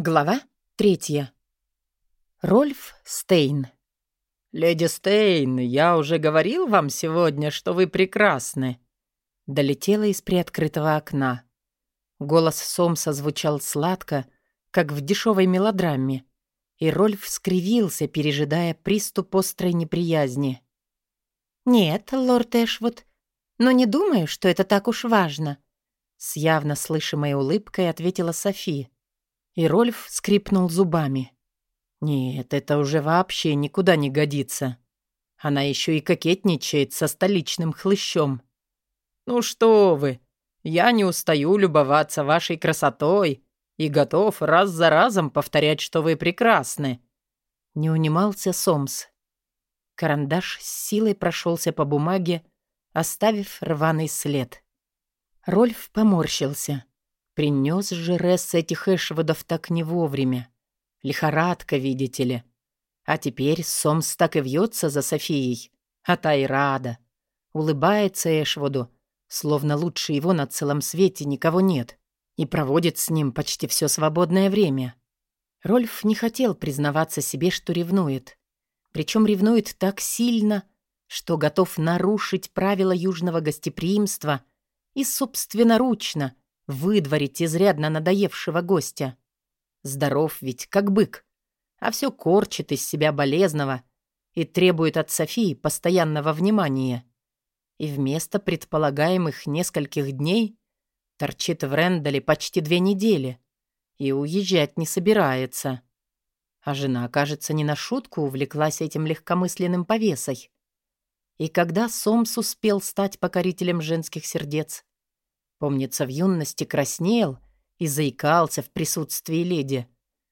Глава третья. Рольф Стейн. «Леди Стейн, я уже говорил вам сегодня, что вы прекрасны», — долетело из приоткрытого окна. Голос Сомса звучал сладко, как в дешевой мелодраме, и Рольф скривился, пережидая приступ острой неприязни. «Нет, лорд Эшвуд, но не думаю, что это так уж важно», — с явно слышимой улыбкой ответила София. И Рольф скрипнул зубами. «Нет, это уже вообще никуда не годится. Она еще и кокетничает со столичным хлыщом». «Ну что вы, я не устаю любоваться вашей красотой и готов раз за разом повторять, что вы прекрасны». Не унимался Сомс. Карандаш с силой прошелся по бумаге, оставив рваный след. Рольф поморщился. Принес же Ресс этих Эшвудов так не вовремя. Лихорадка, видите ли. А теперь Сомс так и вьется за Софией. А та и рада. Улыбается Эшвуду, словно лучше его на целом свете никого нет. И проводит с ним почти все свободное время. Рольф не хотел признаваться себе, что ревнует. Причем ревнует так сильно, что готов нарушить правила южного гостеприимства и собственноручно выдворить изрядно надоевшего гостя. Здоров ведь, как бык, а все корчит из себя болезного и требует от Софии постоянного внимания. И вместо предполагаемых нескольких дней торчит в Рендале почти две недели и уезжать не собирается. А жена, кажется, не на шутку увлеклась этим легкомысленным повесой. И когда Сомс успел стать покорителем женских сердец, Помнится, в юности краснел и заикался в присутствии леди.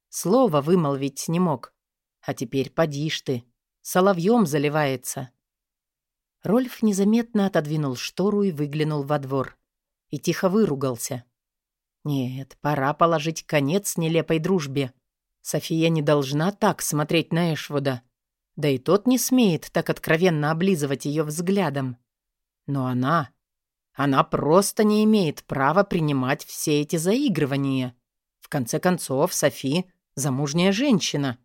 Слово вымолвить не мог. А теперь поди ж ты, соловьем заливается. Рольф незаметно отодвинул штору и выглянул во двор. И тихо выругался. Нет, пора положить конец нелепой дружбе. София не должна так смотреть на Эшвуда. Да и тот не смеет так откровенно облизывать ее взглядом. Но она она просто не имеет права принимать все эти заигрывания. В конце концов, Софи — замужняя женщина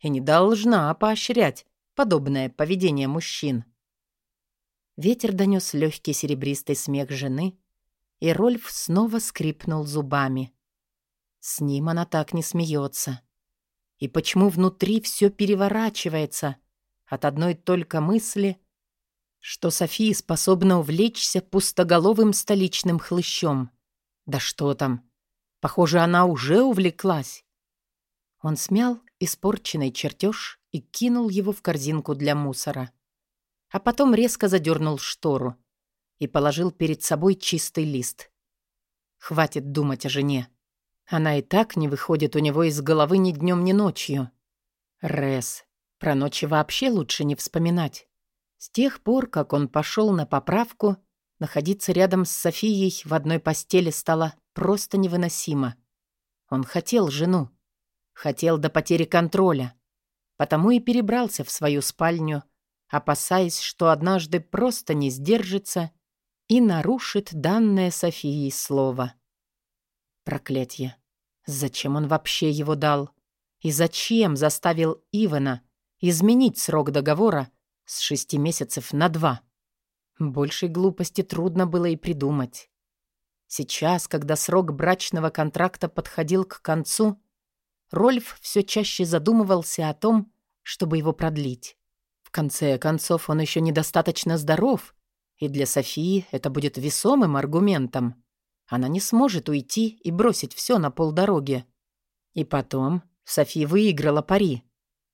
и не должна поощрять подобное поведение мужчин. Ветер донес легкий серебристый смех жены, и Рольф снова скрипнул зубами. С ним она так не смеется. И почему внутри все переворачивается от одной только мысли — что София способна увлечься пустоголовым столичным хлыщом. Да что там? Похоже, она уже увлеклась. Он смял испорченный чертеж и кинул его в корзинку для мусора. А потом резко задернул штору и положил перед собой чистый лист. Хватит думать о жене. Она и так не выходит у него из головы ни днем, ни ночью. Рес. Про ночи вообще лучше не вспоминать. С тех пор, как он пошел на поправку, находиться рядом с Софией в одной постели стало просто невыносимо. Он хотел жену, хотел до потери контроля, потому и перебрался в свою спальню, опасаясь, что однажды просто не сдержится и нарушит данное Софией слово. Проклятье! Зачем он вообще его дал? И зачем заставил Ивана изменить срок договора, с шести месяцев на два. Большей глупости трудно было и придумать. Сейчас, когда срок брачного контракта подходил к концу, Рольф все чаще задумывался о том, чтобы его продлить. В конце концов, он еще недостаточно здоров, и для Софии это будет весомым аргументом. Она не сможет уйти и бросить все на полдороги. И потом София выиграла пари,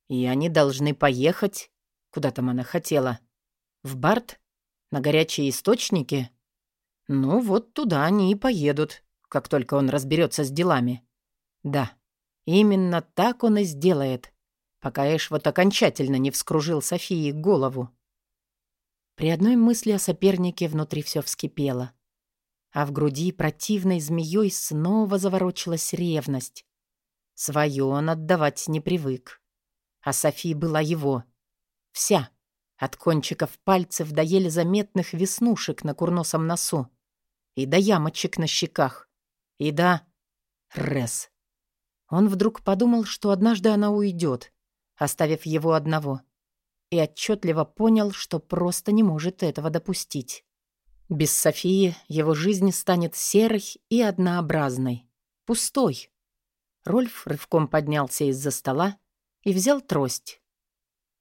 и они должны поехать Куда там она хотела? В Барт? На горячие источники? Ну, вот туда они и поедут, как только он разберется с делами. Да, именно так он и сделает, пока Эш вот окончательно не вскружил Софии голову. При одной мысли о сопернике внутри все вскипело. А в груди противной змеей снова заворочилась ревность. Свое он отдавать не привык. А Софи была его — Вся. От кончиков пальцев до еле заметных веснушек на курносом носу. И до ямочек на щеках. И до... Рес. Он вдруг подумал, что однажды она уйдет, оставив его одного, и отчетливо понял, что просто не может этого допустить. Без Софии его жизнь станет серой и однообразной, пустой. Рольф рывком поднялся из-за стола и взял трость.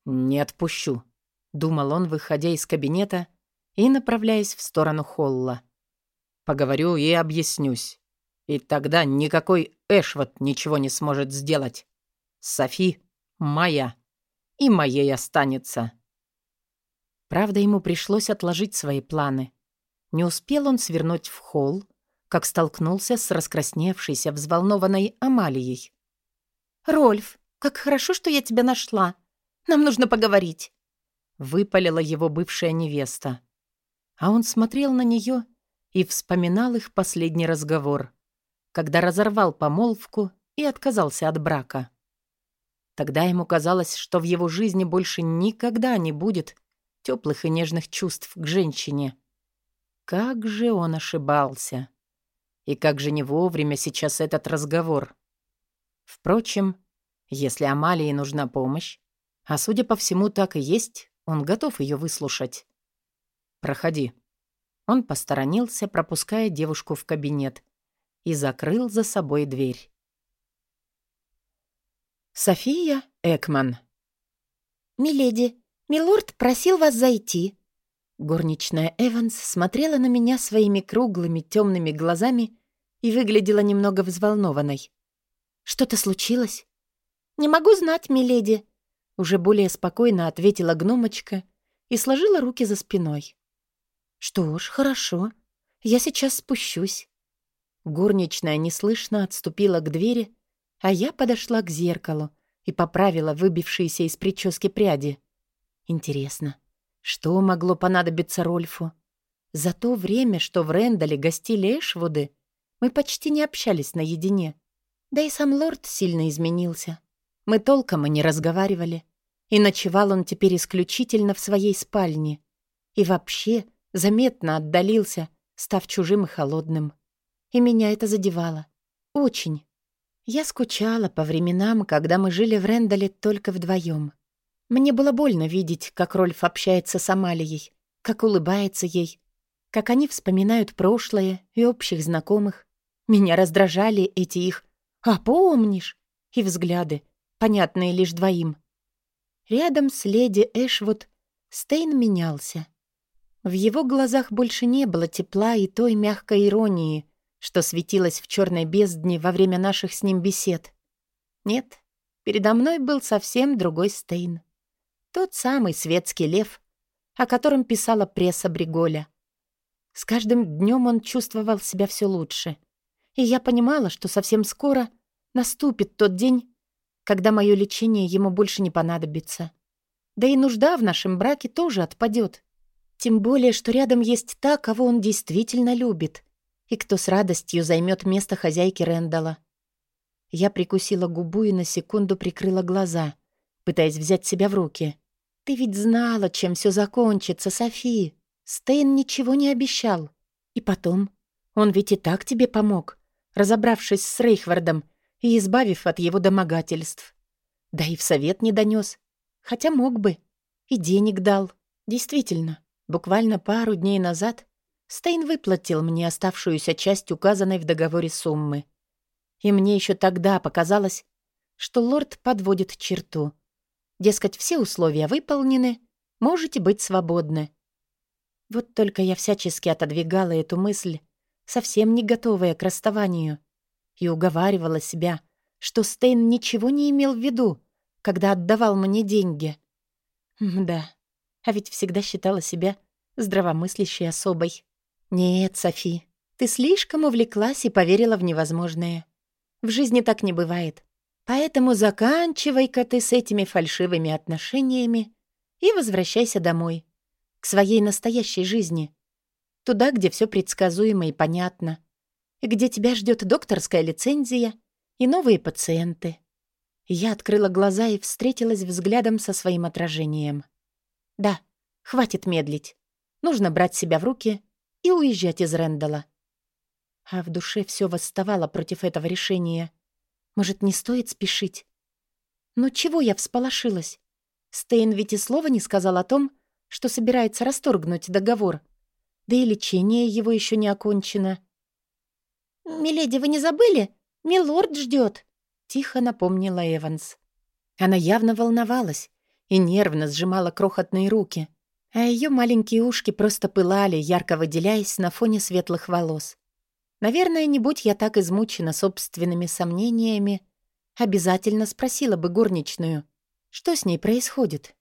«Не отпущу», — думал он, выходя из кабинета и направляясь в сторону холла. «Поговорю и объяснюсь. И тогда никакой Эшвот ничего не сможет сделать. Софи моя. И моей останется». Правда, ему пришлось отложить свои планы. Не успел он свернуть в холл, как столкнулся с раскрасневшейся, взволнованной Амалией. «Рольф, как хорошо, что я тебя нашла. Нам нужно поговорить», — выпалила его бывшая невеста. А он смотрел на нее и вспоминал их последний разговор, когда разорвал помолвку и отказался от брака. Тогда ему казалось, что в его жизни больше никогда не будет теплых и нежных чувств к женщине. Как же он ошибался! И как же не вовремя сейчас этот разговор. Впрочем, если Амалии нужна помощь, а судя по всему так и есть, он готов ее выслушать. «Проходи». Он посторонился, пропуская девушку в кабинет, и закрыл за собой дверь. София Экман. «Миледи, милорд просил вас зайти». Горничная Эванс смотрела на меня своими круглыми темными глазами и выглядела немного взволнованной. «Что-то случилось?» «Не могу знать, миледи», — уже более спокойно ответила гномочка и сложила руки за спиной. «Что ж, хорошо. Я сейчас спущусь». Горничная неслышно отступила к двери, а я подошла к зеркалу и поправила выбившиеся из прически пряди. Интересно, что могло понадобиться Рольфу? За то время, что в Рэндале гостили Эшвуды, мы почти не общались наедине. Да и сам лорд сильно изменился. Мы толком и не разговаривали. И ночевал он теперь исключительно в своей спальне. И вообще заметно отдалился, став чужим и холодным. И меня это задевало. Очень. Я скучала по временам, когда мы жили в Рэндале только вдвоем. Мне было больно видеть, как Рольф общается с Амалией, как улыбается ей, как они вспоминают прошлое и общих знакомых. Меня раздражали эти их «А помнишь?» и взгляды, понятные лишь двоим. Рядом с леди Эшвуд Стейн менялся. В его глазах больше не было тепла и той мягкой иронии, что светилась в черной бездне во время наших с ним бесед. Нет, передо мной был совсем другой Стейн. Тот самый светский лев, о котором писала пресса Бриголя. С каждым днем он чувствовал себя все лучше — и я понимала, что совсем скоро наступит тот день, когда мое лечение ему больше не понадобится. Да и нужда в нашем браке тоже отпадет. Тем более, что рядом есть та, кого он действительно любит, и кто с радостью займет место хозяйки Рэндала. Я прикусила губу и на секунду прикрыла глаза, пытаясь взять себя в руки. «Ты ведь знала, чем все закончится, Софи. Стейн ничего не обещал. И потом, он ведь и так тебе помог разобравшись с Рейхвардом и избавив от его домогательств. Да и в совет не донес, хотя мог бы. И денег дал. Действительно, буквально пару дней назад Стейн выплатил мне оставшуюся часть указанной в договоре суммы. И мне еще тогда показалось, что лорд подводит черту. Дескать, все условия выполнены, можете быть свободны. Вот только я всячески отодвигала эту мысль, совсем не готовая к расставанию, и уговаривала себя, что Стейн ничего не имел в виду, когда отдавал мне деньги. Да, а ведь всегда считала себя здравомыслящей особой. Нет, Софи, ты слишком увлеклась и поверила в невозможное. В жизни так не бывает. Поэтому заканчивай-ка ты с этими фальшивыми отношениями и возвращайся домой, к своей настоящей жизни. Туда, где все предсказуемо и понятно. Где тебя ждет докторская лицензия и новые пациенты. Я открыла глаза и встретилась взглядом со своим отражением. Да, хватит медлить. Нужно брать себя в руки и уезжать из Рэндала. А в душе все восставало против этого решения. Может, не стоит спешить? Но чего я всполошилась? Стейн ведь и слова не сказал о том, что собирается расторгнуть договор. Да и лечение его еще не окончено. «Миледи, вы не забыли? Милорд ждет», — тихо напомнила Эванс. Она явно волновалась и нервно сжимала крохотные руки, а ее маленькие ушки просто пылали, ярко выделяясь на фоне светлых волос. Наверное, не будь я так измучена собственными сомнениями, обязательно спросила бы горничную, что с ней происходит.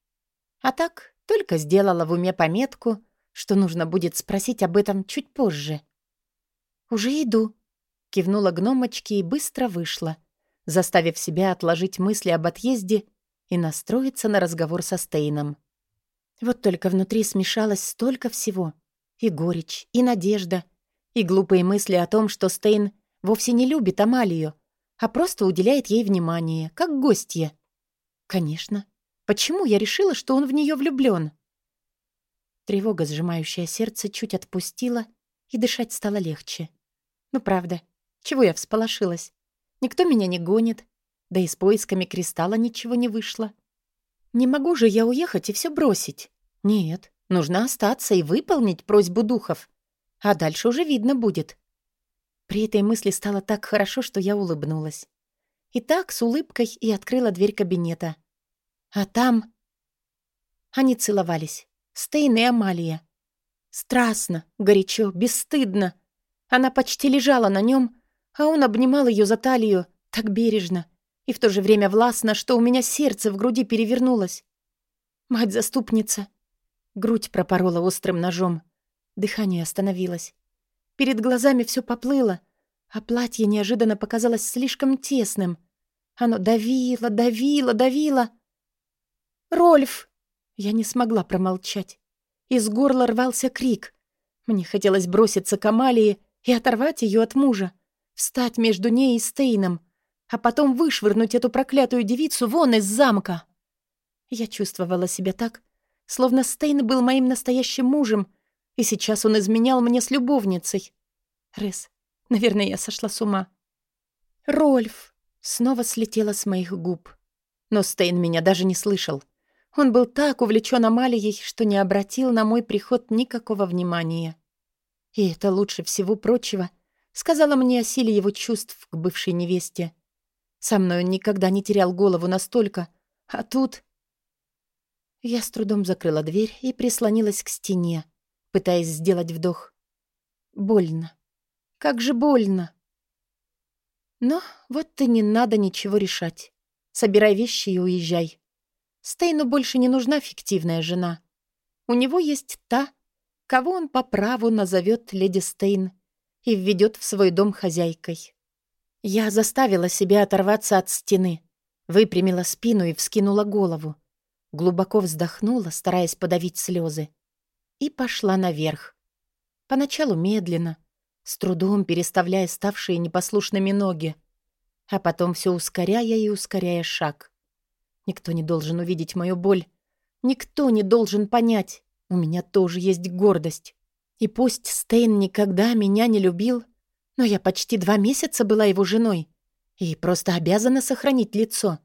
А так только сделала в уме пометку, что нужно будет спросить об этом чуть позже. «Уже иду», — кивнула гномочке и быстро вышла, заставив себя отложить мысли об отъезде и настроиться на разговор со Стейном. Вот только внутри смешалось столько всего. И горечь, и надежда, и глупые мысли о том, что Стейн вовсе не любит Амалию, а просто уделяет ей внимание, как гостья. Конечно. Почему я решила, что он в нее влюблен? Тревога, сжимающая сердце, чуть отпустила, и дышать стало легче. Ну, правда, чего я всполошилась? Никто меня не гонит, да и с поисками кристалла ничего не вышло. Не могу же я уехать и все бросить. Нет, нужно остаться и выполнить просьбу духов. А дальше уже видно будет. При этой мысли стало так хорошо, что я улыбнулась. И так, с улыбкой, и открыла дверь кабинета. А там... Они целовались. Стейн и Амалия. Страстно, горячо, бесстыдно. Она почти лежала на нем, а он обнимал ее за талию так бережно, и в то же время властно, что у меня сердце в груди перевернулось. Мать-заступница. Грудь пропорола острым ножом. Дыхание остановилось. Перед глазами все поплыло, а платье неожиданно показалось слишком тесным. Оно давило, давило, давило. «Рольф!» Я не смогла промолчать. Из горла рвался крик. Мне хотелось броситься к Амалии и оторвать ее от мужа, встать между ней и Стейном, а потом вышвырнуть эту проклятую девицу вон из замка. Я чувствовала себя так, словно Стейн был моим настоящим мужем, и сейчас он изменял мне с любовницей. Рес, наверное, я сошла с ума. Рольф снова слетела с моих губ. Но Стейн меня даже не слышал. Он был так увлечен Амалией, что не обратил на мой приход никакого внимания. И это лучше всего прочего сказала мне о силе его чувств к бывшей невесте. Со мной он никогда не терял голову настолько. А тут... Я с трудом закрыла дверь и прислонилась к стене, пытаясь сделать вдох. Больно. Как же больно. Но вот и не надо ничего решать. Собирай вещи и уезжай. Стейну больше не нужна фиктивная жена. У него есть та, кого он по праву назовет леди Стейн и введет в свой дом хозяйкой. Я заставила себя оторваться от стены, выпрямила спину и вскинула голову. Глубоко вздохнула, стараясь подавить слезы. И пошла наверх. Поначалу медленно, с трудом переставляя ставшие непослушными ноги, а потом все ускоряя и ускоряя шаг. Никто не должен увидеть мою боль. Никто не должен понять. У меня тоже есть гордость. И пусть Стейн никогда меня не любил, но я почти два месяца была его женой и просто обязана сохранить лицо.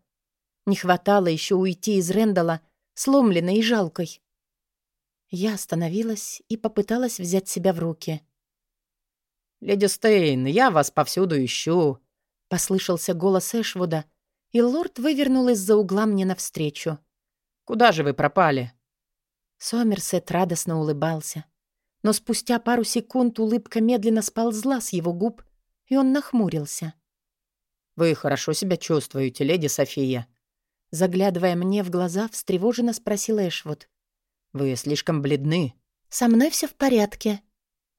Не хватало еще уйти из Рэндала, сломленной и жалкой. Я остановилась и попыталась взять себя в руки. «Леди Стейн, я вас повсюду ищу», — послышался голос Эшвуда, и лорд вывернул из-за угла мне навстречу. «Куда же вы пропали?» Сомерсет радостно улыбался но спустя пару секунд улыбка медленно сползла с его губ, и он нахмурился. «Вы хорошо себя чувствуете, леди София?» Заглядывая мне в глаза, встревоженно спросил Эшвуд. «Вы слишком бледны». «Со мной все в порядке».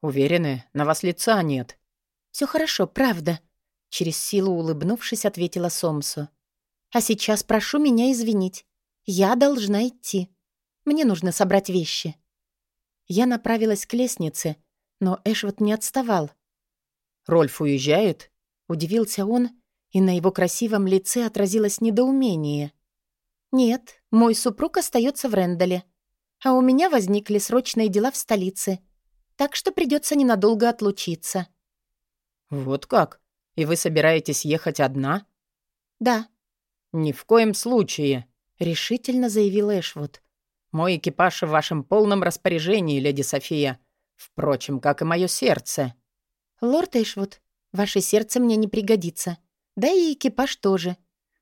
«Уверены? На вас лица нет». Все хорошо, правда», — через силу улыбнувшись, ответила Сомсу. «А сейчас прошу меня извинить. Я должна идти. Мне нужно собрать вещи». Я направилась к лестнице, но Эшвуд не отставал. «Рольф уезжает?» — удивился он, и на его красивом лице отразилось недоумение. «Нет, мой супруг остается в Рендале, а у меня возникли срочные дела в столице, так что придется ненадолго отлучиться». «Вот как? И вы собираетесь ехать одна?» «Да». «Ни в коем случае», — решительно заявил Эшвуд. «Мой экипаж в вашем полном распоряжении, леди София. Впрочем, как и мое сердце». «Лорд Эшвуд, ваше сердце мне не пригодится. Да и экипаж тоже.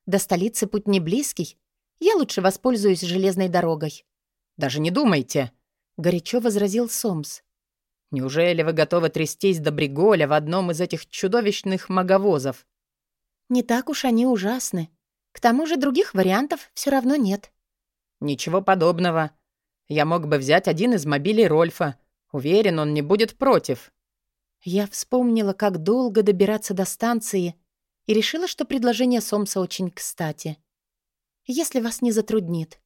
До столицы путь не близкий. Я лучше воспользуюсь железной дорогой». «Даже не думайте», — горячо возразил Сомс. «Неужели вы готовы трястись до Бриголя в одном из этих чудовищных маговозов?» «Не так уж они ужасны. К тому же других вариантов все равно нет». «Ничего подобного. Я мог бы взять один из мобилей Рольфа. Уверен, он не будет против». Я вспомнила, как долго добираться до станции, и решила, что предложение Сомса очень кстати. «Если вас не затруднит».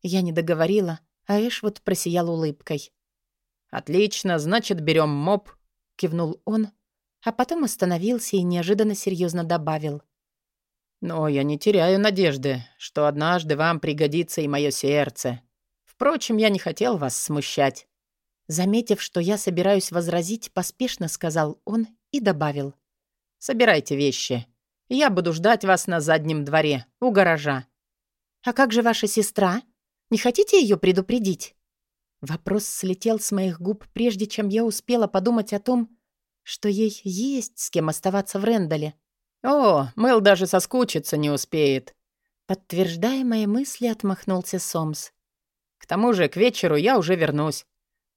Я не договорила, а Эшвуд просиял улыбкой. «Отлично, значит, берем моб», — кивнул он, а потом остановился и неожиданно серьезно добавил. «Но я не теряю надежды, что однажды вам пригодится и мое сердце. Впрочем, я не хотел вас смущать». Заметив, что я собираюсь возразить, поспешно сказал он и добавил. «Собирайте вещи. Я буду ждать вас на заднем дворе, у гаража». «А как же ваша сестра? Не хотите ее предупредить?» Вопрос слетел с моих губ, прежде чем я успела подумать о том, что ей есть с кем оставаться в Рендале. «О, Мэл даже соскучиться не успеет», — подтверждая мои мысли, отмахнулся Сомс. «К тому же к вечеру я уже вернусь,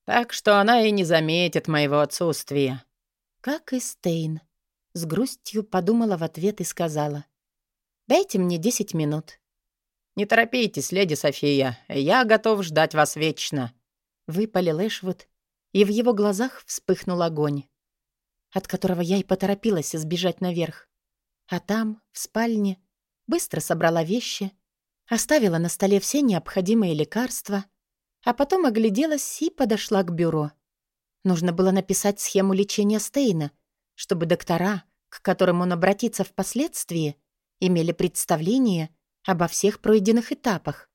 так что она и не заметит моего отсутствия». «Как и Стейн», — с грустью подумала в ответ и сказала. «Дайте мне десять минут». «Не торопитесь, леди София, я готов ждать вас вечно», — выпалил Эшвуд, и в его глазах вспыхнул огонь от которого я и поторопилась сбежать наверх. А там, в спальне, быстро собрала вещи, оставила на столе все необходимые лекарства, а потом огляделась и подошла к бюро. Нужно было написать схему лечения Стейна, чтобы доктора, к которым он обратится впоследствии, имели представление обо всех пройденных этапах.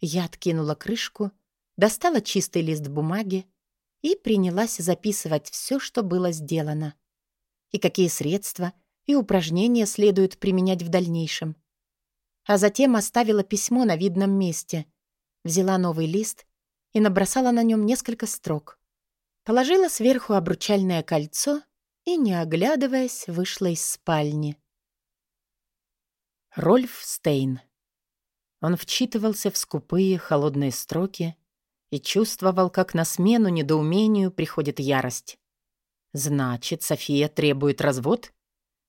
Я откинула крышку, достала чистый лист бумаги, и принялась записывать все, что было сделано. И какие средства и упражнения следует применять в дальнейшем. А затем оставила письмо на видном месте, взяла новый лист и набросала на нем несколько строк. Положила сверху обручальное кольцо и, не оглядываясь, вышла из спальни. Рольф Стейн. Он вчитывался в скупые холодные строки, и чувствовал, как на смену недоумению приходит ярость. Значит, София требует развод?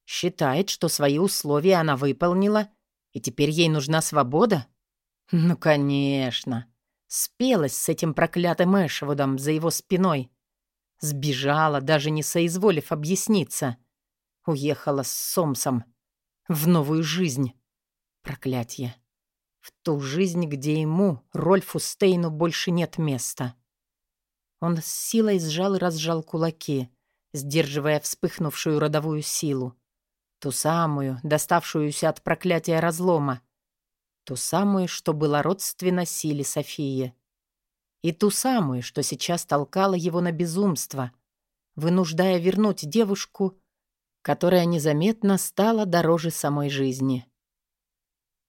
Считает, что свои условия она выполнила, и теперь ей нужна свобода? Ну, конечно. Спелась с этим проклятым Эшвудом за его спиной. Сбежала, даже не соизволив объясниться. Уехала с Сомсом. В новую жизнь. Проклятье. В ту жизнь, где ему, Рольфу Стейну, больше нет места. Он с силой сжал и разжал кулаки, сдерживая вспыхнувшую родовую силу. Ту самую, доставшуюся от проклятия разлома. Ту самую, что была родственна силе Софии. И ту самую, что сейчас толкала его на безумство, вынуждая вернуть девушку, которая незаметно стала дороже самой жизни.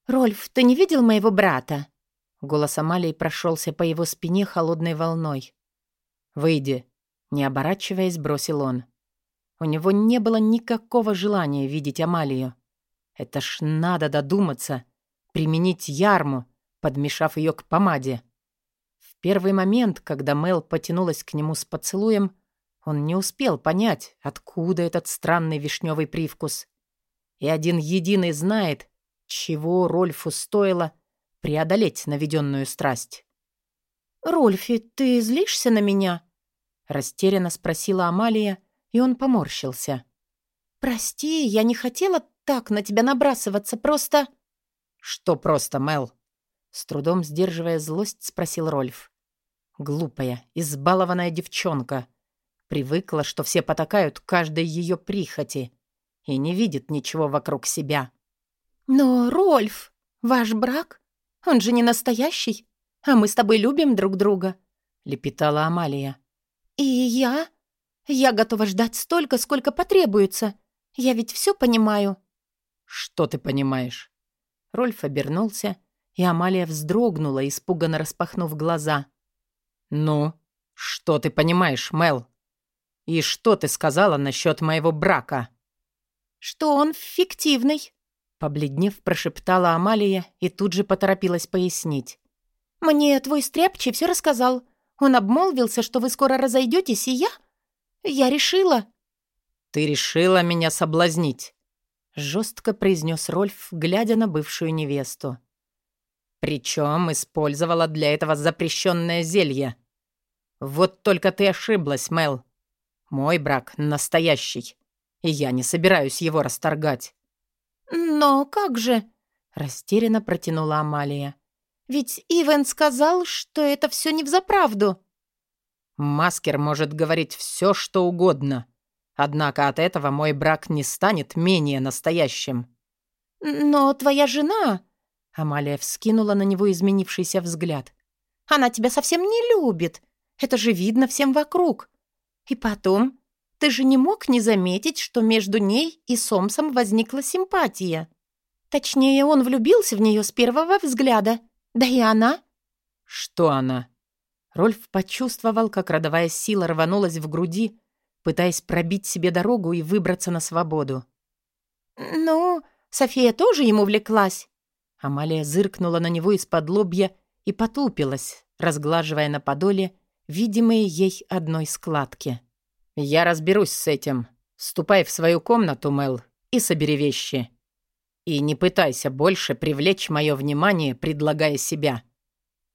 «Рольф, ты не видел моего брата?» Голос Амалии прошелся по его спине холодной волной. «Выйди», — не оборачиваясь, бросил он. У него не было никакого желания видеть Амалию. Это ж надо додуматься, применить ярму, подмешав ее к помаде. В первый момент, когда Мел потянулась к нему с поцелуем, он не успел понять, откуда этот странный вишневый привкус. И один единый знает, чего Рольфу стоило преодолеть наведенную страсть? «Рольфи, ты злишься на меня?» Растерянно спросила Амалия, и он поморщился. «Прости, я не хотела так на тебя набрасываться, просто...» «Что просто, Мел?» С трудом сдерживая злость, спросил Рольф. Глупая, избалованная девчонка. Привыкла, что все потакают каждой ее прихоти и не видит ничего вокруг себя. «Но, Рольф, ваш брак? Он же не настоящий, а мы с тобой любим друг друга», — лепетала Амалия. «И я? Я готова ждать столько, сколько потребуется. Я ведь все понимаю». «Что ты понимаешь?» Рольф обернулся, и Амалия вздрогнула, испуганно распахнув глаза. «Ну, что ты понимаешь, Мел? И что ты сказала насчет моего брака?» «Что он фиктивный», — побледнев, прошептала Амалия и тут же поторопилась пояснить. «Мне твой стряпчий все рассказал. Он обмолвился, что вы скоро разойдетесь, и я... Я решила...» «Ты решила меня соблазнить», — жестко произнес Рольф, глядя на бывшую невесту. «Причем использовала для этого запрещенное зелье. Вот только ты ошиблась, Мел. Мой брак настоящий, и я не собираюсь его расторгать». «Но как же?» — растерянно протянула Амалия. «Ведь Ивен сказал, что это все не взаправду». «Маскер может говорить все, что угодно. Однако от этого мой брак не станет менее настоящим». «Но твоя жена...» Амалия вскинула на него изменившийся взгляд. «Она тебя совсем не любит. Это же видно всем вокруг. И потом, ты же не мог не заметить, что между ней и Сомсом возникла симпатия. Точнее, он влюбился в нее с первого взгляда. Да и она...» «Что она?» Рольф почувствовал, как родовая сила рванулась в груди, пытаясь пробить себе дорогу и выбраться на свободу. «Ну, София тоже ему влеклась». Амалия зыркнула на него из-под лобья и потупилась, разглаживая на подоле видимые ей одной складки. «Я разберусь с этим. Ступай в свою комнату, Мел, и собери вещи. И не пытайся больше привлечь мое внимание, предлагая себя.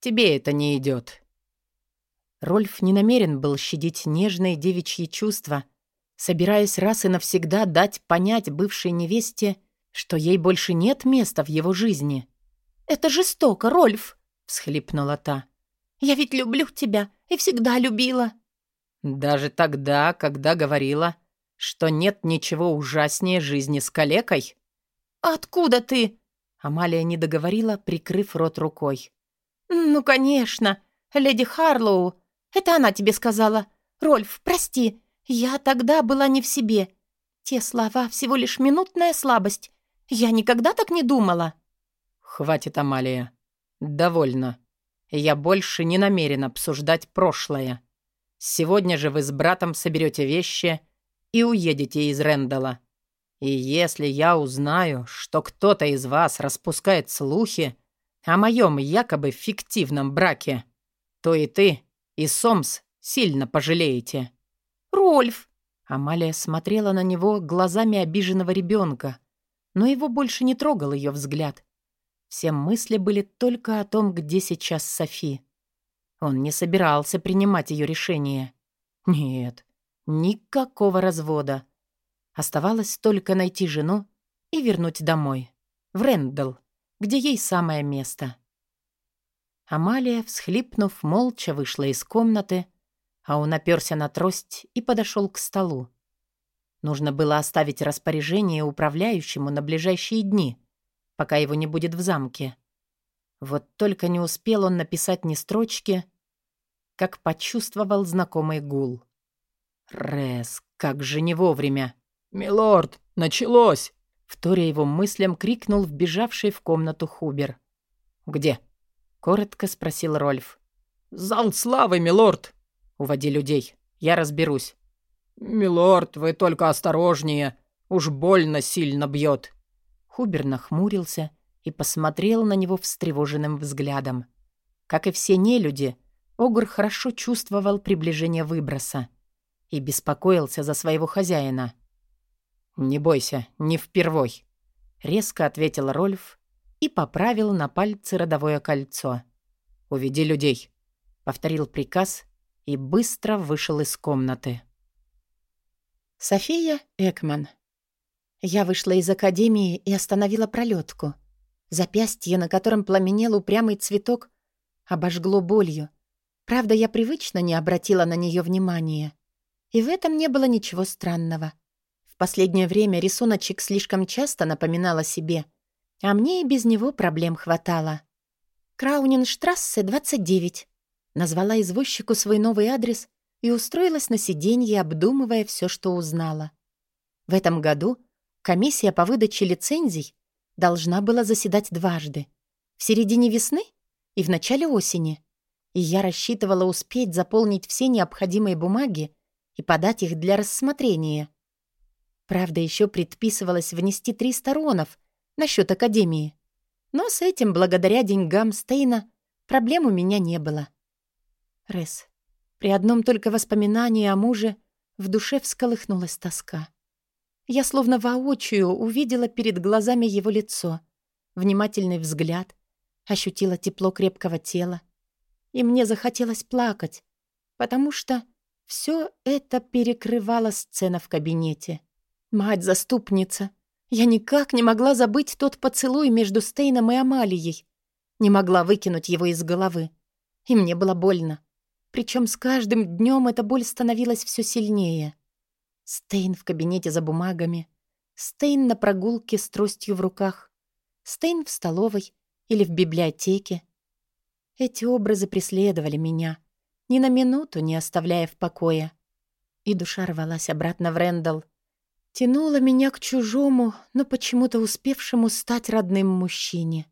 Тебе это не идет. Рольф не намерен был щадить нежные девичьи чувства, собираясь раз и навсегда дать понять бывшей невесте, что ей больше нет места в его жизни. «Это жестоко, Рольф!» — всхлипнула та. «Я ведь люблю тебя и всегда любила». «Даже тогда, когда говорила, что нет ничего ужаснее жизни с калекой?» «Откуда ты?» Амалия не договорила, прикрыв рот рукой. «Ну, конечно, леди Харлоу это она тебе сказала. Рольф, прости, я тогда была не в себе. Те слова всего лишь минутная слабость. Я никогда так не думала». «Хватит, Амалия. Довольно. Я больше не намерен обсуждать прошлое. Сегодня же вы с братом соберете вещи и уедете из Рэндала. И если я узнаю, что кто-то из вас распускает слухи о моем якобы фиктивном браке, то и ты и Сомс сильно пожалеете». «Рольф!» Амалия смотрела на него глазами обиженного ребенка, но его больше не трогал ее взгляд. Все мысли были только о том, где сейчас Софи. Он не собирался принимать ее решение. Нет, никакого развода. Оставалось только найти жену и вернуть домой, в Рэндалл, где ей самое место. Амалия, всхлипнув, молча вышла из комнаты, а он оперся на трость и подошел к столу. Нужно было оставить распоряжение управляющему на ближайшие дни, пока его не будет в замке. Вот только не успел он написать ни строчки, как почувствовал знакомый гул. «Рез, как же не вовремя!» «Милорд, началось!» Вторя его мыслям, крикнул вбежавший в комнату Хубер. «Где?» — коротко спросил Рольф. «Зал славы, милорд!» «Уводи людей. Я разберусь». «Милорд, вы только осторожнее. Уж больно сильно бьет». Хубер нахмурился и посмотрел на него встревоженным взглядом. Как и все нелюди, Огур хорошо чувствовал приближение выброса и беспокоился за своего хозяина. «Не бойся, не впервой», — резко ответил Рольф и поправил на пальце родовое кольцо. «Уведи людей», — повторил приказ и быстро вышел из комнаты. София Экман. Я вышла из академии и остановила пролетку. Запястье, на котором пламенел упрямый цветок, обожгло болью. Правда, я привычно не обратила на нее внимания. И в этом не было ничего странного. В последнее время рисуночек слишком часто напоминал о себе — а мне и без него проблем хватало. Краунинштрассе, 29. Назвала извозчику свой новый адрес и устроилась на сиденье, обдумывая все, что узнала. В этом году Комиссия по выдаче лицензий должна была заседать дважды. В середине весны и в начале осени. И я рассчитывала успеть заполнить все необходимые бумаги и подать их для рассмотрения. Правда, еще предписывалось внести 300 ронов на счет Академии. Но с этим, благодаря деньгам Стейна, проблем у меня не было. Рес, при одном только воспоминании о муже в душе всколыхнулась тоска. Я словно воочию увидела перед глазами его лицо, внимательный взгляд, ощутила тепло крепкого тела. И мне захотелось плакать, потому что все это перекрывала сцена в кабинете. Мать-заступница! Я никак не могла забыть тот поцелуй между Стейном и Амалией. Не могла выкинуть его из головы. И мне было больно. Причем с каждым днем эта боль становилась все сильнее. Стейн в кабинете за бумагами. Стейн на прогулке с тростью в руках. Стейн в столовой или в библиотеке. Эти образы преследовали меня, ни на минуту не оставляя в покое. И душа рвалась обратно в Рэндалл, Тянула меня к чужому, но почему-то успевшему стать родным мужчине.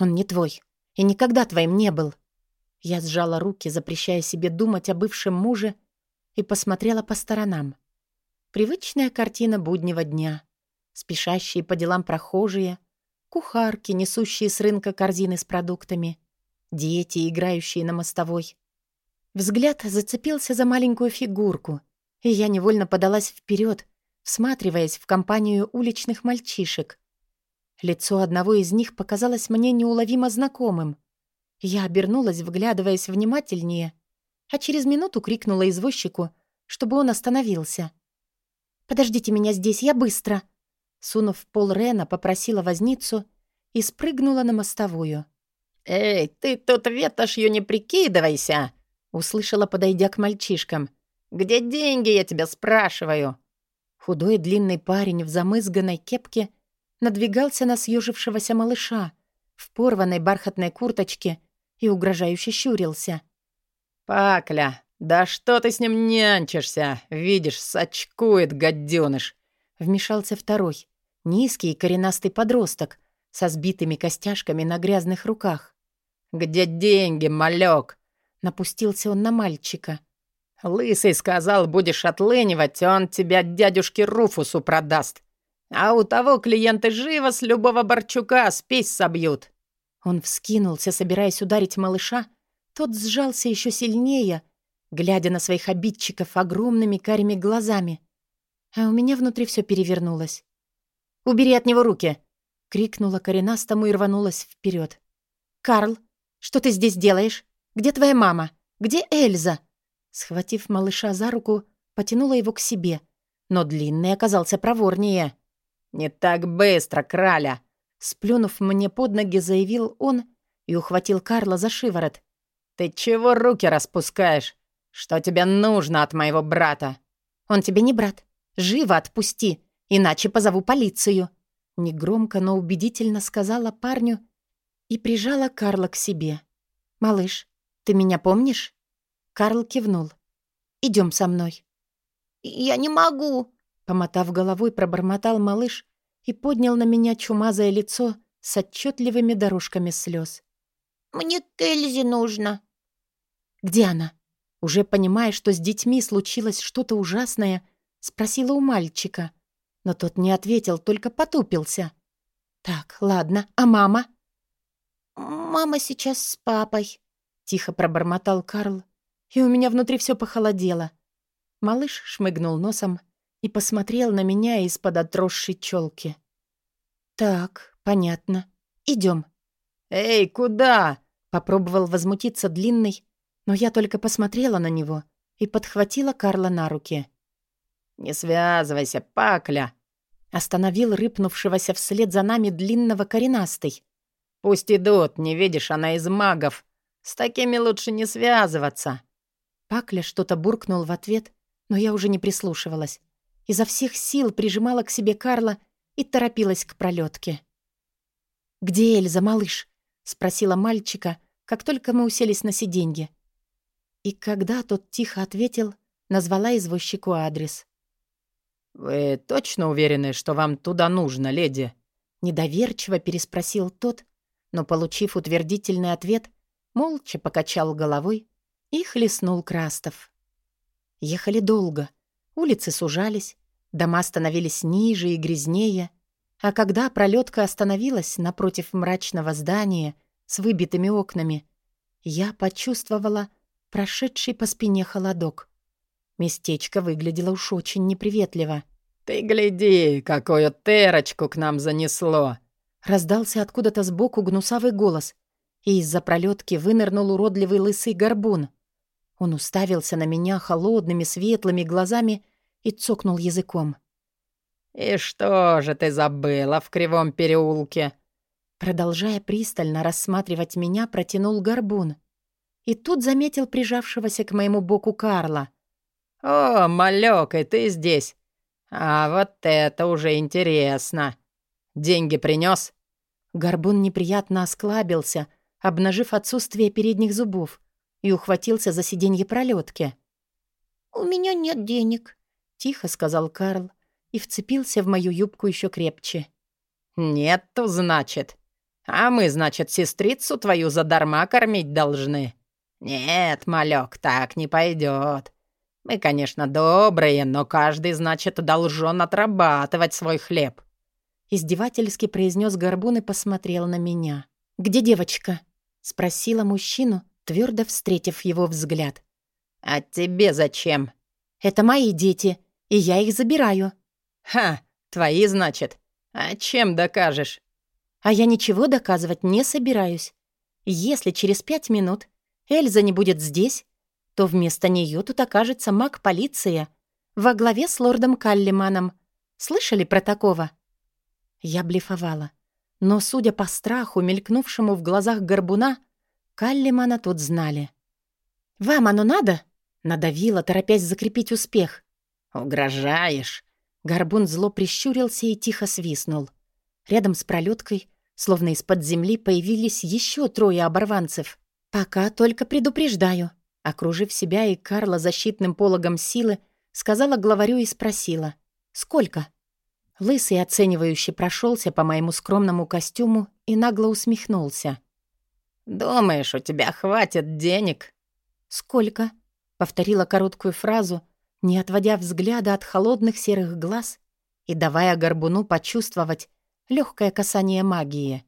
Он не твой и никогда твоим не был. Я сжала руки, запрещая себе думать о бывшем муже, и посмотрела по сторонам. Привычная картина буднего дня. Спешащие по делам прохожие, кухарки, несущие с рынка корзины с продуктами, дети, играющие на мостовой. Взгляд зацепился за маленькую фигурку, и я невольно подалась вперед, всматриваясь в компанию уличных мальчишек. Лицо одного из них показалось мне неуловимо знакомым. Я обернулась, вглядываясь внимательнее, а через минуту крикнула извозчику, чтобы он остановился. «Подождите меня здесь, я быстро!» Сунув пол Рена, попросила возницу и спрыгнула на мостовую. «Эй, ты тут ветошью не прикидывайся!» Услышала, подойдя к мальчишкам. «Где деньги, я тебя спрашиваю?» Худой длинный парень в замызганной кепке надвигался на съежившегося малыша в порванной бархатной курточке и угрожающе щурился. «Пакля, да что ты с ним нянчишься? Видишь, сочкует гаденыш!» Вмешался второй, низкий коренастый подросток со сбитыми костяшками на грязных руках. «Где деньги, малек?» Напустился он на мальчика. Лысый сказал, будешь отлынивать, он тебя дядюшке Руфусу продаст. А у того клиенты живо с любого Борчука спесь собьют». Он вскинулся, собираясь ударить малыша. Тот сжался еще сильнее, глядя на своих обидчиков огромными карими глазами. А у меня внутри все перевернулось. «Убери от него руки!» — крикнула коренастому и рванулась вперед. «Карл, что ты здесь делаешь? Где твоя мама? Где Эльза?» Схватив малыша за руку, потянула его к себе, но длинный оказался проворнее. «Не так быстро, краля!» Сплюнув мне под ноги, заявил он и ухватил Карла за шиворот. «Ты чего руки распускаешь? Что тебе нужно от моего брата?» «Он тебе не брат. Живо отпусти, иначе позову полицию!» Негромко, но убедительно сказала парню и прижала Карла к себе. «Малыш, ты меня помнишь?» Карл кивнул. «Идем со мной». «Я не могу», — помотав головой, пробормотал малыш и поднял на меня чумазое лицо с отчетливыми дорожками слез. «Мне к Эльзе нужно». «Где она?» Уже понимая, что с детьми случилось что-то ужасное, спросила у мальчика. Но тот не ответил, только потупился. «Так, ладно, а мама?» «Мама сейчас с папой», — тихо пробормотал Карл и у меня внутри все похолодело. Малыш шмыгнул носом и посмотрел на меня из-под отросшей челки. «Так, понятно. Идем. «Эй, куда?» — попробовал возмутиться длинный, но я только посмотрела на него и подхватила Карла на руки. «Не связывайся, пакля!» Остановил рыпнувшегося вслед за нами длинного коренастый. «Пусть идут, не видишь, она из магов. С такими лучше не связываться». Пакля что-то буркнул в ответ, но я уже не прислушивалась. Изо всех сил прижимала к себе Карла и торопилась к пролетке. «Где Эльза, малыш?» — спросила мальчика, как только мы уселись на сиденье. И когда тот тихо ответил, назвала извозчику адрес. «Вы точно уверены, что вам туда нужно, леди?» Недоверчиво переспросил тот, но, получив утвердительный ответ, молча покачал головой и хлестнул Крастов. Ехали долго. Улицы сужались, дома становились ниже и грязнее, а когда пролетка остановилась напротив мрачного здания с выбитыми окнами, я почувствовала прошедший по спине холодок. Местечко выглядело уж очень неприветливо. «Ты гляди, какую терочку к нам занесло!» Раздался откуда-то сбоку гнусавый голос, и из-за пролетки вынырнул уродливый лысый горбун. Он уставился на меня холодными светлыми глазами и цокнул языком. «И что же ты забыла в кривом переулке?» Продолжая пристально рассматривать меня, протянул горбун. И тут заметил прижавшегося к моему боку Карла. «О, малек, и ты здесь! А вот это уже интересно! Деньги принес? Горбун неприятно осклабился, обнажив отсутствие передних зубов, и ухватился за сиденье пролетки. «У меня нет денег», — тихо сказал Карл и вцепился в мою юбку еще крепче. «Нету, значит. А мы, значит, сестрицу твою задарма кормить должны. Нет, малек, так не пойдет. Мы, конечно, добрые, но каждый, значит, должен отрабатывать свой хлеб». Издевательски произнес Горбун и посмотрел на меня. «Где девочка?» — спросила мужчину, твердо встретив его взгляд. «А тебе зачем?» «Это мои дети, и я их забираю». «Ха, твои, значит? А чем докажешь?» «А я ничего доказывать не собираюсь. Если через пять минут Эльза не будет здесь, то вместо нее тут окажется маг-полиция во главе с лордом Каллиманом. Слышали про такого?» Я блефовала. Но, судя по страху, мелькнувшему в глазах горбуна, Каллимана тут знали. «Вам оно надо?» — надавила, торопясь закрепить успех. «Угрожаешь?» Горбун зло прищурился и тихо свистнул. Рядом с пролеткой, словно из-под земли, появились еще трое оборванцев. «Пока только предупреждаю». Окружив себя и Карла защитным пологом силы, сказала главарю и спросила. «Сколько?» Лысый оценивающе прошелся по моему скромному костюму и нагло усмехнулся. «Думаешь, у тебя хватит денег?» «Сколько?» — повторила короткую фразу, не отводя взгляда от холодных серых глаз и давая горбуну почувствовать легкое касание магии.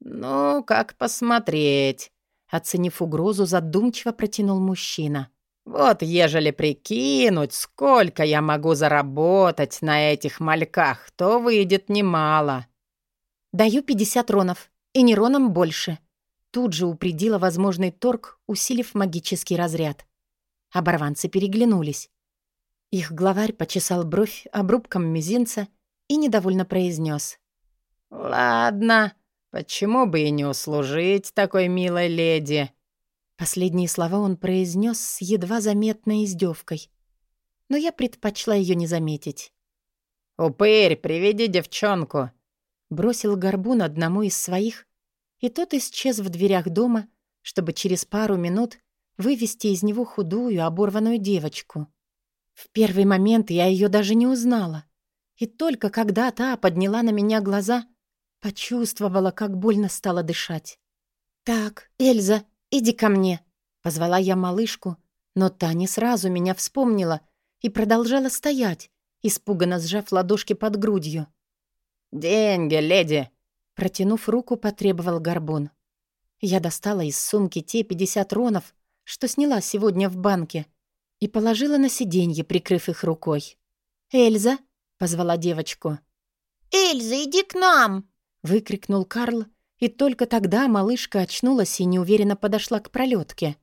«Ну, как посмотреть?» Оценив угрозу, задумчиво протянул мужчина. Вот ежели прикинуть, сколько я могу заработать на этих мальках, то выйдет немало. Даю 50 ронов, и не роном больше. Тут же упредила возможный торг, усилив магический разряд. Оборванцы переглянулись. Их главарь почесал бровь обрубком мизинца и недовольно произнес: «Ладно, почему бы и не услужить такой милой леди?» Последние слова он произнес с едва заметной издевкой. Но я предпочла ее не заметить. «Упырь, приведи девчонку!» Бросил горбун одному из своих, и тот исчез в дверях дома, чтобы через пару минут вывести из него худую, оборванную девочку. В первый момент я ее даже не узнала. И только когда та подняла на меня глаза, почувствовала, как больно стало дышать. «Так, Эльза, «Иди ко мне», — позвала я малышку, но та не сразу меня вспомнила и продолжала стоять, испуганно сжав ладошки под грудью. «Деньги, леди!» Протянув руку, потребовал горбун. Я достала из сумки те 50 ронов, что сняла сегодня в банке, и положила на сиденье, прикрыв их рукой. «Эльза!» — позвала девочку. «Эльза, иди к нам!» — выкрикнул Карл и только тогда малышка очнулась и неуверенно подошла к пролетке.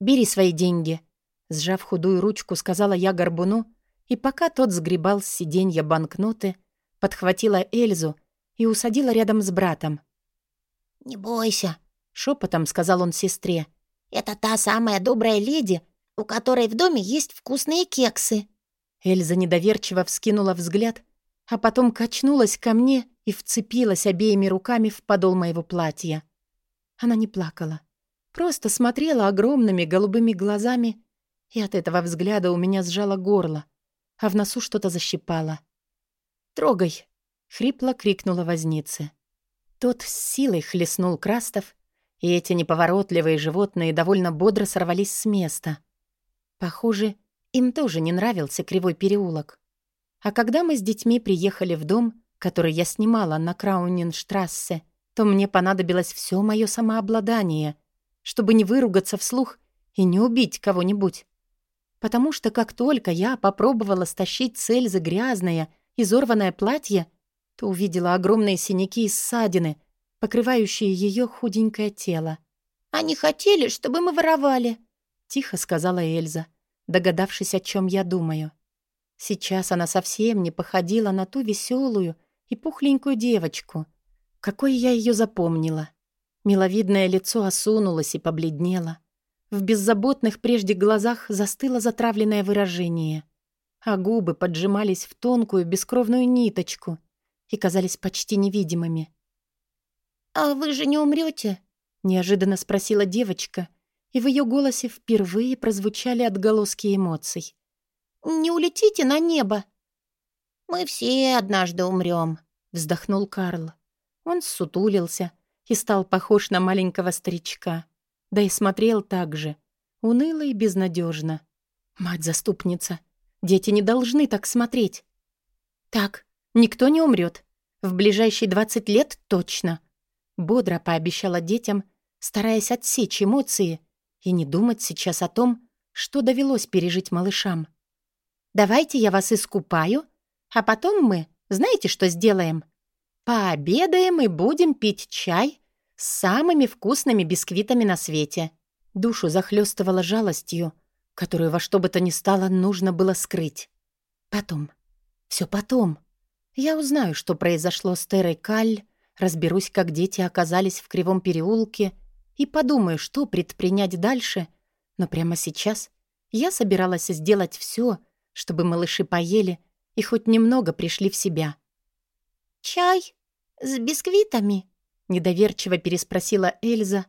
«Бери свои деньги», — сжав худую ручку, сказала я горбуну, и пока тот сгребал с сиденья банкноты, подхватила Эльзу и усадила рядом с братом. «Не бойся», — шепотом сказал он сестре. «Это та самая добрая леди, у которой в доме есть вкусные кексы». Эльза недоверчиво вскинула взгляд, а потом качнулась ко мне и вцепилась обеими руками в подол моего платья. Она не плакала, просто смотрела огромными голубыми глазами, и от этого взгляда у меня сжало горло, а в носу что-то защипало. «Трогай!» — хрипло крикнула возница. Тот с силой хлестнул Крастов, и эти неповоротливые животные довольно бодро сорвались с места. Похоже, им тоже не нравился кривой переулок. А когда мы с детьми приехали в дом, который я снимала на Краунинштрассе, то мне понадобилось все мое самообладание, чтобы не выругаться вслух и не убить кого-нибудь. Потому что как только я попробовала стащить с Эльзы грязное, изорванное платье, то увидела огромные синяки и ссадины, покрывающие ее худенькое тело. «Они хотели, чтобы мы воровали», — тихо сказала Эльза, догадавшись, о чем я думаю. Сейчас она совсем не походила на ту веселую и пухленькую девочку, какой я ее запомнила. Миловидное лицо осунулось и побледнело. В беззаботных прежде глазах застыло затравленное выражение, а губы поджимались в тонкую бескровную ниточку и казались почти невидимыми. «А вы же не умрете? неожиданно спросила девочка, и в ее голосе впервые прозвучали отголоски эмоций. «Не улетите на небо?» «Мы все однажды умрем», — вздохнул Карл. Он сутулился и стал похож на маленького старичка. Да и смотрел так же, уныло и безнадежно. Мать-заступница, дети не должны так смотреть. Так, никто не умрет. В ближайшие двадцать лет точно. Бодро пообещала детям, стараясь отсечь эмоции и не думать сейчас о том, что довелось пережить малышам. «Давайте я вас искупаю, а потом мы, знаете, что сделаем? Пообедаем и будем пить чай с самыми вкусными бисквитами на свете. Душу захлестывала жалостью, которую во что бы то ни стало нужно было скрыть. Потом. Все потом. Я узнаю, что произошло с Терой Каль, разберусь, как дети оказались в кривом переулке и подумаю, что предпринять дальше. Но прямо сейчас я собиралась сделать все, чтобы малыши поели и хоть немного пришли в себя. «Чай с бисквитами?» — недоверчиво переспросила Эльза,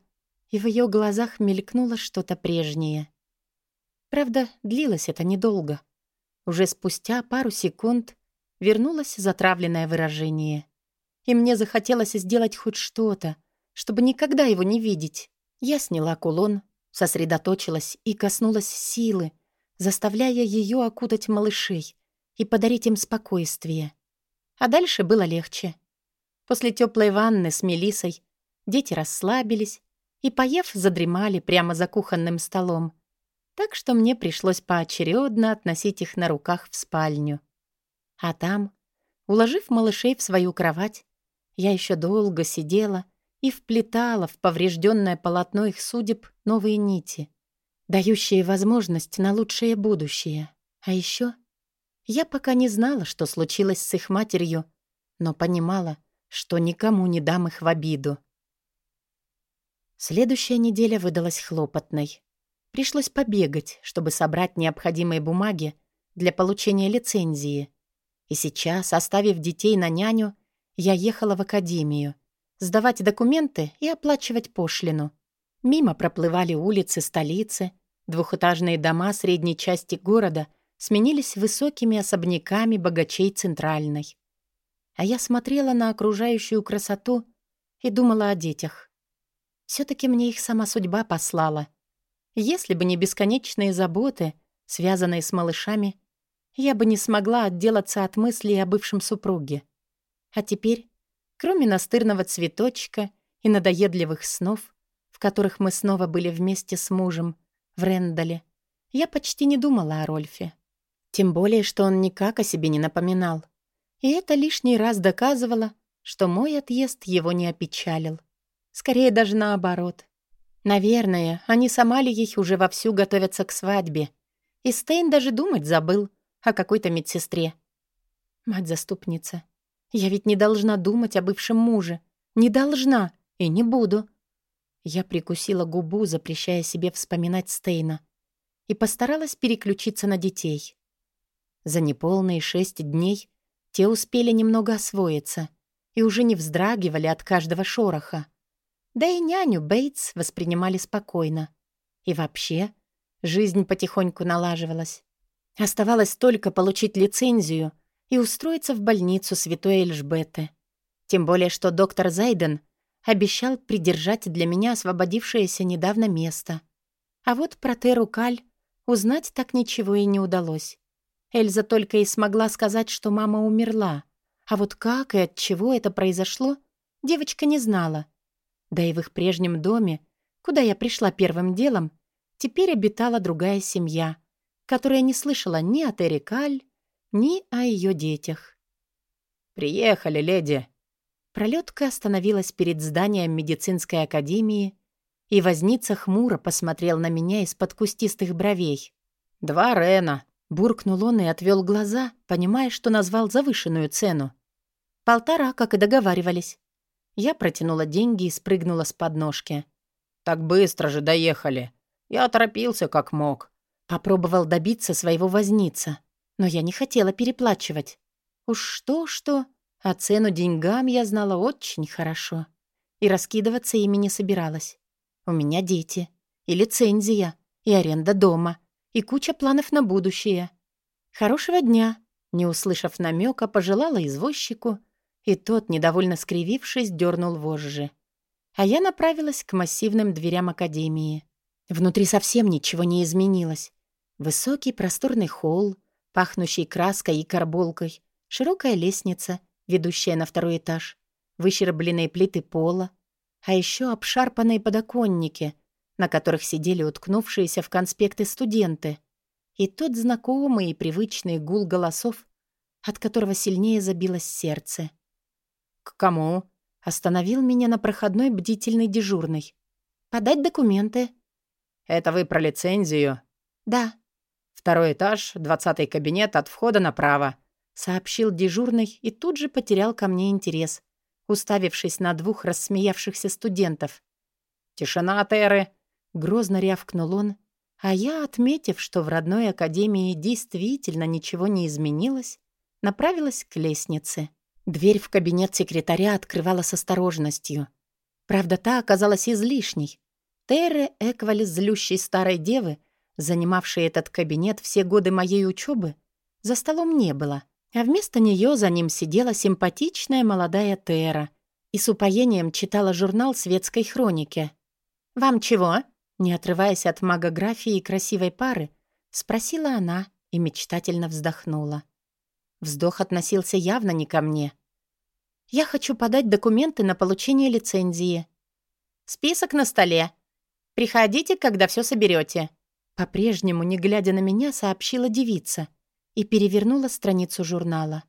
и в ее глазах мелькнуло что-то прежнее. Правда, длилось это недолго. Уже спустя пару секунд вернулось затравленное выражение. И мне захотелось сделать хоть что-то, чтобы никогда его не видеть. Я сняла кулон, сосредоточилась и коснулась силы, заставляя ее окутать малышей и подарить им спокойствие. А дальше было легче. После теплой ванны с Мелисой дети расслабились и, поев, задремали прямо за кухонным столом. Так что мне пришлось поочередно относить их на руках в спальню. А там, уложив малышей в свою кровать, я еще долго сидела и вплетала в поврежденное полотно их судеб новые нити, дающие возможность на лучшее будущее. А еще я пока не знала, что случилось с их матерью, но понимала, что никому не дам их в обиду. Следующая неделя выдалась хлопотной. Пришлось побегать, чтобы собрать необходимые бумаги для получения лицензии. И сейчас, оставив детей на няню, я ехала в академию, сдавать документы и оплачивать пошлину. Мимо проплывали улицы столицы, двухэтажные дома средней части города — сменились высокими особняками богачей Центральной. А я смотрела на окружающую красоту и думала о детях. Все-таки мне их сама судьба послала. Если бы не бесконечные заботы, связанные с малышами, я бы не смогла отделаться от мыслей о бывшем супруге. А теперь, кроме настырного цветочка и надоедливых снов, в которых мы снова были вместе с мужем в Рендале, я почти не думала о Рольфе. Тем более, что он никак о себе не напоминал. И это лишний раз доказывало, что мой отъезд его не опечалил. Скорее даже наоборот. Наверное, они с Амалией уже вовсю готовятся к свадьбе. И Стейн даже думать забыл о какой-то медсестре. Мать-заступница, я ведь не должна думать о бывшем муже. Не должна и не буду. Я прикусила губу, запрещая себе вспоминать Стейна, и постаралась переключиться на детей. За неполные шесть дней те успели немного освоиться и уже не вздрагивали от каждого шороха. Да и няню Бейтс воспринимали спокойно. И вообще, жизнь потихоньку налаживалась. Оставалось только получить лицензию и устроиться в больницу Святой Эльжбеты. Тем более, что доктор Зайден обещал придержать для меня освободившееся недавно место. А вот про Теру Каль узнать так ничего и не удалось. Эльза только и смогла сказать, что мама умерла. А вот как и от чего это произошло, девочка не знала. Да и в их прежнем доме, куда я пришла первым делом, теперь обитала другая семья, которая не слышала ни о Терри Каль, ни о ее детях. «Приехали, леди!» Пролетка остановилась перед зданием медицинской академии, и возница хмуро посмотрел на меня из-под кустистых бровей. «Два Рена!» — буркнул он и отвел глаза, понимая, что назвал завышенную цену. «Полтора, как и договаривались». Я протянула деньги и спрыгнула с подножки. «Так быстро же доехали. Я торопился как мог». Попробовал добиться своего возница, но я не хотела переплачивать. Уж что-что, а цену деньгам я знала очень хорошо. И раскидываться ими не собиралась. У меня дети, и лицензия, и аренда дома, и куча планов на будущее. Хорошего дня, не услышав намека, пожелала извозчику, и тот, недовольно скривившись, дернул вожжи. А я направилась к массивным дверям академии. Внутри совсем ничего не изменилось. Высокий просторный холл, пахнущий краской и карболкой, широкая лестница — ведущая на второй этаж, выщербленные плиты пола, а еще обшарпанные подоконники, на которых сидели уткнувшиеся в конспекты студенты, и тот знакомый и привычный гул голосов, от которого сильнее забилось сердце. «К кому?» — остановил меня на проходной бдительный дежурный. «Подать документы». «Это вы про лицензию?» «Да». «Второй этаж, двадцатый кабинет, от входа направо сообщил дежурный и тут же потерял ко мне интерес, уставившись на двух рассмеявшихся студентов. «Тишина, Теры!» — грозно рявкнул он, а я, отметив, что в родной академии действительно ничего не изменилось, направилась к лестнице. Дверь в кабинет секретаря открывала с осторожностью. Правда, та оказалась излишней. Терре Экваль, злющей старой девы, занимавшей этот кабинет все годы моей учебы, за столом не было — а вместо нее за ним сидела симпатичная молодая Тера и с упоением читала журнал светской хроники. «Вам чего?» Не отрываясь от магографии и красивой пары, спросила она и мечтательно вздохнула. Вздох относился явно не ко мне. «Я хочу подать документы на получение лицензии». «Список на столе. Приходите, когда все соберете. По-прежнему, не глядя на меня, сообщила девица и перевернула страницу журнала.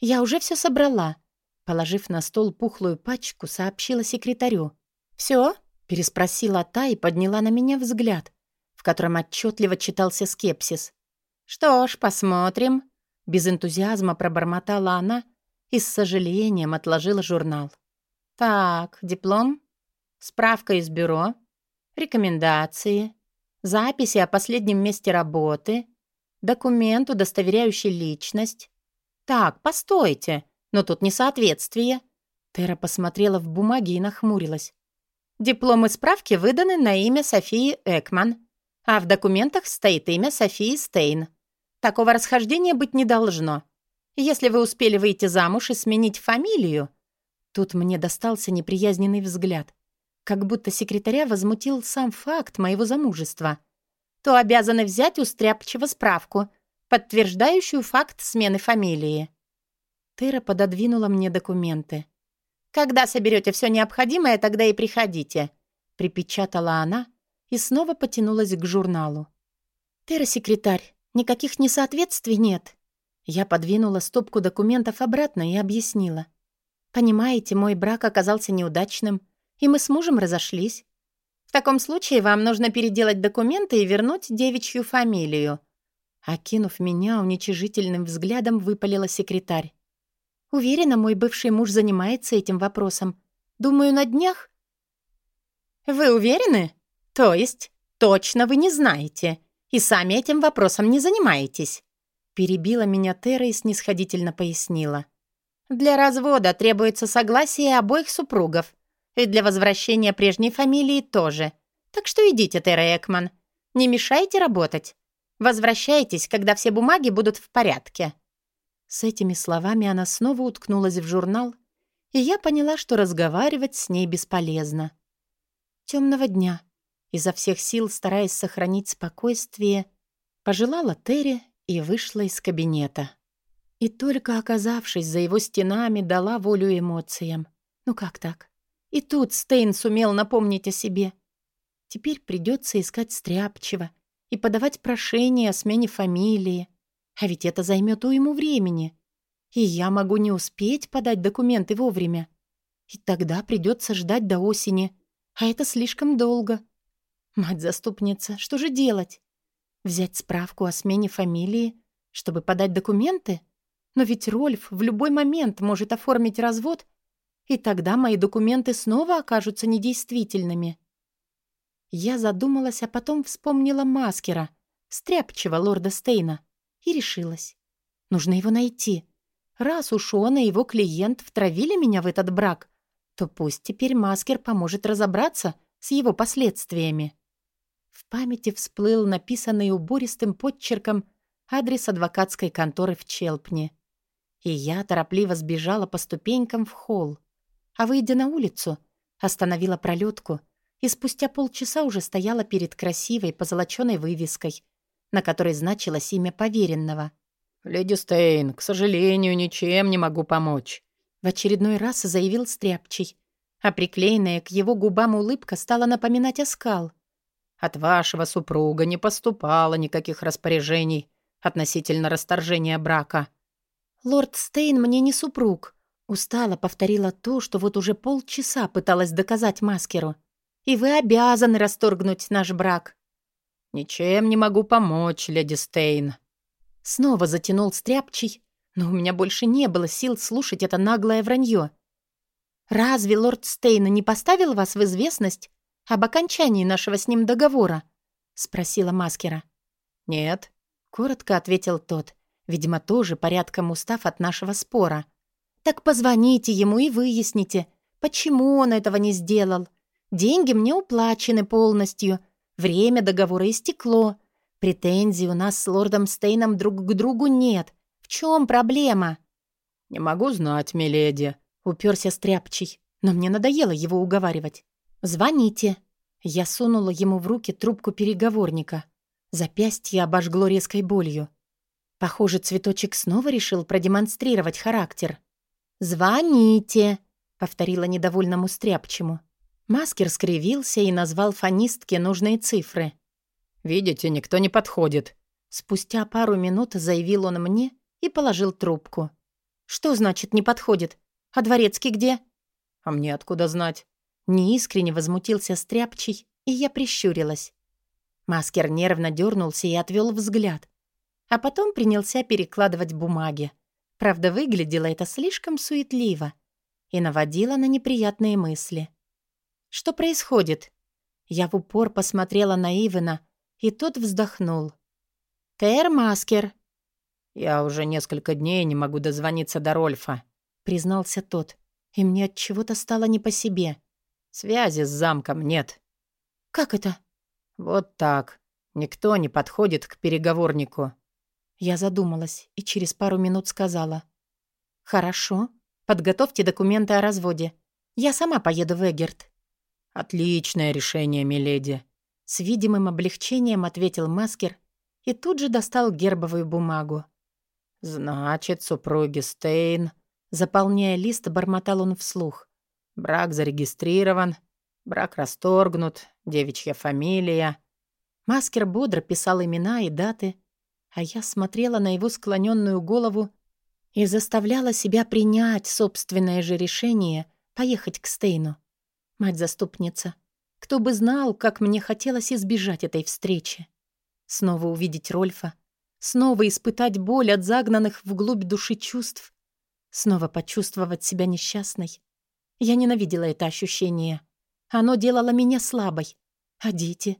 «Я уже все собрала», — положив на стол пухлую пачку, сообщила секретарю. «Все?» — переспросила та и подняла на меня взгляд, в котором отчетливо читался скепсис. «Что ж, посмотрим», — без энтузиазма пробормотала она и с сожалением отложила журнал. «Так, диплом, справка из бюро, рекомендации, записи о последнем месте работы, Документ, удостоверяющий личность. Так, постойте, но тут несоответствие. Тера посмотрела в бумаги и нахмурилась. Диплом и справки выданы на имя Софии Экман, а в документах стоит имя Софии Стейн. Такого расхождения быть не должно. Если вы успели выйти замуж и сменить фамилию... Тут мне достался неприязненный взгляд, как будто секретаря возмутил сам факт моего замужества — то обязаны взять у стряпчего справку, подтверждающую факт смены фамилии. Тыра пододвинула мне документы. «Когда соберете все необходимое, тогда и приходите», — припечатала она и снова потянулась к журналу. «Тыра-секретарь, никаких несоответствий нет». Я подвинула стопку документов обратно и объяснила. «Понимаете, мой брак оказался неудачным, и мы с мужем разошлись. В таком случае вам нужно переделать документы и вернуть девичью фамилию». Окинув меня уничижительным взглядом, выпалила секретарь. «Уверена, мой бывший муж занимается этим вопросом. Думаю, на днях...» «Вы уверены? То есть, точно вы не знаете и сами этим вопросом не занимаетесь?» Перебила меня Тера и снисходительно пояснила. «Для развода требуется согласие обоих супругов. И для возвращения прежней фамилии тоже. Так что идите, Тера Экман. Не мешайте работать. Возвращайтесь, когда все бумаги будут в порядке». С этими словами она снова уткнулась в журнал, и я поняла, что разговаривать с ней бесполезно. Темного дня, изо всех сил стараясь сохранить спокойствие, пожелала Терри и вышла из кабинета. И только оказавшись за его стенами, дала волю эмоциям. Ну как так? И тут Стейн сумел напомнить о себе. Теперь придется искать Стряпчева и подавать прошение о смене фамилии. А ведь это займет уйму времени. И я могу не успеть подать документы вовремя. И тогда придется ждать до осени. А это слишком долго. Мать-заступница, что же делать? Взять справку о смене фамилии, чтобы подать документы? Но ведь Рольф в любой момент может оформить развод, и тогда мои документы снова окажутся недействительными. Я задумалась, а потом вспомнила маскера, стряпчего лорда Стейна, и решилась. Нужно его найти. Раз уж он и его клиент втравили меня в этот брак, то пусть теперь маскер поможет разобраться с его последствиями. В памяти всплыл написанный убористым подчерком адрес адвокатской конторы в Челпне. И я торопливо сбежала по ступенькам в холл. А выйдя на улицу, остановила пролетку и спустя полчаса уже стояла перед красивой позолоченной вывеской, на которой значилось имя поверенного. «Леди Стейн, к сожалению, ничем не могу помочь», — в очередной раз заявил Стряпчий, а приклеенная к его губам улыбка стала напоминать оскал. «От вашего супруга не поступало никаких распоряжений относительно расторжения брака». «Лорд Стейн мне не супруг», — устало повторила то, что вот уже полчаса пыталась доказать Маскеру. «И вы обязаны расторгнуть наш брак». «Ничем не могу помочь, леди Стейн», Снова затянул стряпчий, но у меня больше не было сил слушать это наглое вранье. «Разве лорд Стейна не поставил вас в известность об окончании нашего с ним договора?» — спросила Маскера. «Нет», — коротко ответил тот, видимо, тоже порядком устав от нашего спора. «Так позвоните ему и выясните, почему он этого не сделал. Деньги мне уплачены полностью, время договора истекло». Претензий у нас с лордом Стейном друг к другу нет. В чем проблема?» «Не могу знать, миледи», — уперся стряпчий, но мне надоело его уговаривать. «Звоните». Я сунула ему в руки трубку переговорника. Запястье обожгло резкой болью. Похоже, цветочек снова решил продемонстрировать характер. «Звоните», — повторила недовольному стряпчему. Маскер скривился и назвал фонистке нужные цифры. «Видите, никто не подходит». Спустя пару минут заявил он мне и положил трубку. «Что значит «не подходит»? А дворецкий где?» «А мне откуда знать?» Неискренне возмутился Стряпчий, и я прищурилась. Маскер нервно дернулся и отвел взгляд. А потом принялся перекладывать бумаги. Правда, выглядело это слишком суетливо и наводило на неприятные мысли. «Что происходит?» Я в упор посмотрела на Ивена, и тот вздохнул. «Тер Маскер». «Я уже несколько дней не могу дозвониться до Рольфа», — признался тот. И мне от чего-то стало не по себе. «Связи с замком нет». «Как это?» «Вот так. Никто не подходит к переговорнику». Я задумалась и через пару минут сказала. «Хорошо. Подготовьте документы о разводе. Я сама поеду в Эгерт». «Отличное решение, миледи», с видимым облегчением ответил Маскер и тут же достал гербовую бумагу. «Значит, супруги Стейн...» Заполняя лист, бормотал он вслух. «Брак зарегистрирован, брак расторгнут, девичья фамилия». Маскер бодро писал имена и даты, а я смотрела на его склоненную голову и заставляла себя принять собственное же решение поехать к Стейну. Мать-заступница, кто бы знал, как мне хотелось избежать этой встречи. Снова увидеть Рольфа, снова испытать боль от загнанных вглубь души чувств, снова почувствовать себя несчастной. Я ненавидела это ощущение. Оно делало меня слабой. А дети?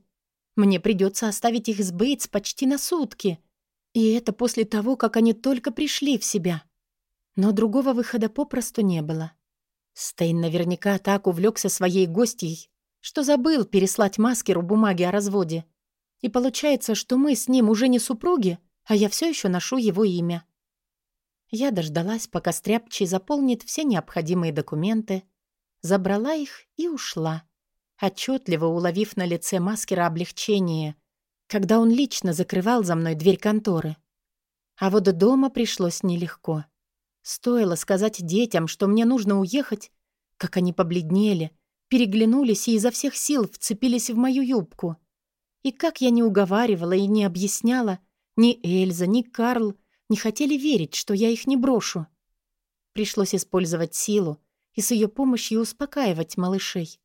Мне придется оставить их с Бейтс почти на сутки. И это после того, как они только пришли в себя. Но другого выхода попросту не было. Стейн наверняка так увлекся своей гостьей, что забыл переслать Маскеру бумаги о разводе. И получается, что мы с ним уже не супруги, а я все еще ношу его имя. Я дождалась, пока Стряпчий заполнит все необходимые документы, забрала их и ушла, отчетливо уловив на лице маскера облегчение, когда он лично закрывал за мной дверь конторы. А вот дома пришлось нелегко. Стоило сказать детям, что мне нужно уехать, как они побледнели, переглянулись и изо всех сил вцепились в мою юбку. И как я не уговаривала и не объясняла, ни Эльза, ни Карл не хотели верить, что я их не брошу. Пришлось использовать силу и с ее помощью успокаивать малышей.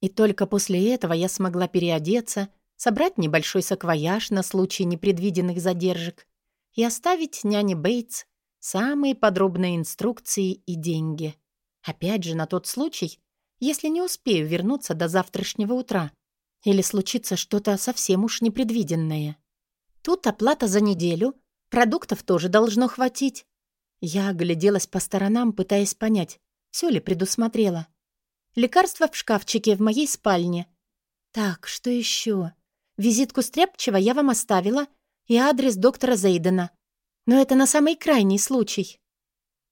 И только после этого я смогла переодеться, собрать небольшой саквояж на случай непредвиденных задержек и оставить няне Бейтс самые подробные инструкции и деньги. Опять же, на тот случай, если не успею вернуться до завтрашнего утра или случится что-то совсем уж непредвиденное. Тут оплата за неделю, продуктов тоже должно хватить. Я огляделась по сторонам, пытаясь понять, все ли предусмотрела. Лекарства в шкафчике в моей спальне. Так, что еще? Визитку Стряпчева я вам оставила и адрес доктора Зейдена. Но это на самый крайний случай.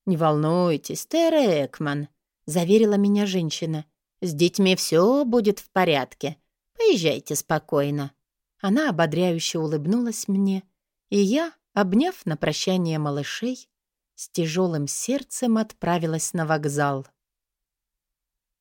«Не волнуйтесь, Терра Экман», — заверила меня женщина. «С детьми все будет в порядке. Поезжайте спокойно». Она ободряюще улыбнулась мне, и я, обняв на прощание малышей, с тяжелым сердцем отправилась на вокзал.